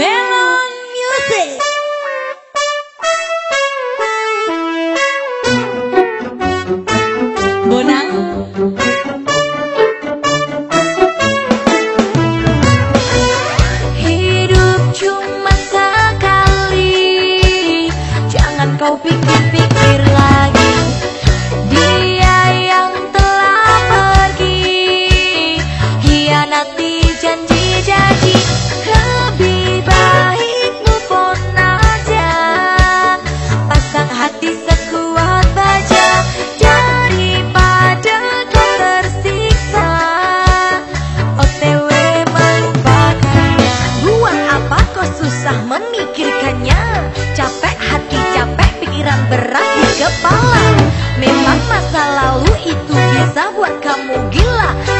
Melon Music. Hidup cuma sekali Jangan kau pikir-pikir berat di kepala. Memang masa lalu itu bisa buat kamu gila